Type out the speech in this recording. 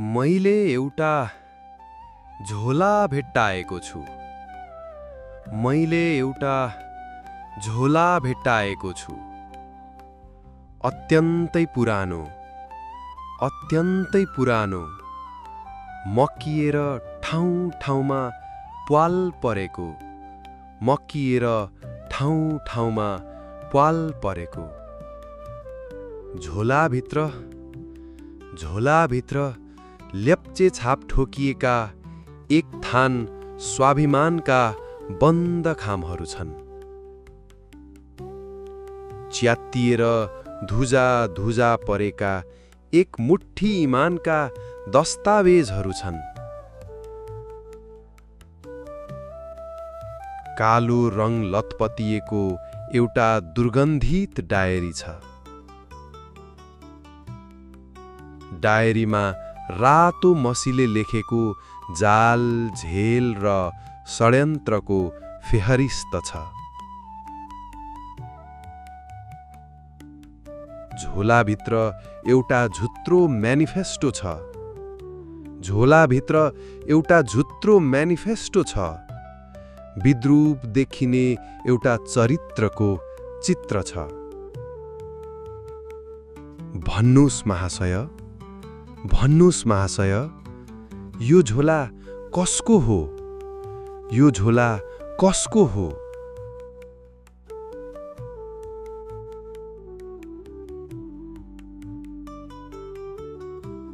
मैले एउटा झोला भेट्टाएको छु। मैले एउटा झोला भेट्टाएको छु। अत्यन्तै पुरानो अत्यन्तै पुरानो मकिएर ठाउँ ठाउँमा प्वाल परेको मकिएर ठाउँ ठाउँमा प्वाल परेको। झोलाभित्र झोलाभित्र लेप्चे छाप ठोकिएका एक थान स्वाभिमानका बन्द खामहरू छन्। च्यात्तिएर धुजा धुजा परेका एक मुट्ठी इमानका दस्तावेजहरू छन्। कालो रङ लतपतिएको एउटा दुर्गन्धित डायरी छ। डायरीमा रातो मसीले लेखेको जाल झेल र षड्यन्त्रको फेहरिस्त छ। झोलाभित्र एउटा झुत्रो म्यानिफेस्टो छ। झोलाभित्र एउटा झुत्रो म्यानिफेस्टो छ। विद्रूप देखिने एउटा चरित्रको चित्र छ। भन्नुहोस् महाशय। भन्नुहोस् महाशय यो झोला कसको हो? यो झोला कसको हो?